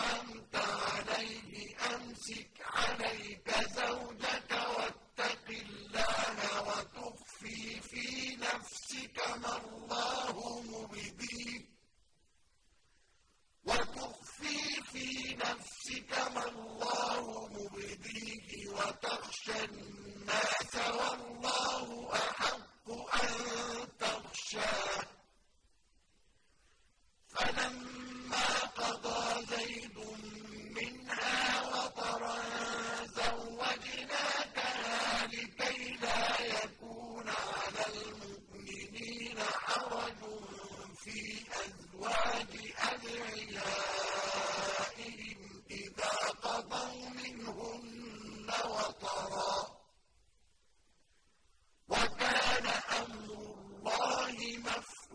أنعمت عليه أمسك عليك زوجك واتق الله وتخفي في نفسك ما الله مبديه. وتخفي في نفسك ما الله مبديه. وتخشى الناس أَزْوَاجِ أَدْعِيَائِهِمْ إِذَا قَضَوْا مِنْهُنَّ وَطَرًا. وَكَانَ أَمْرُ اللَّهِ مَفْعُولًا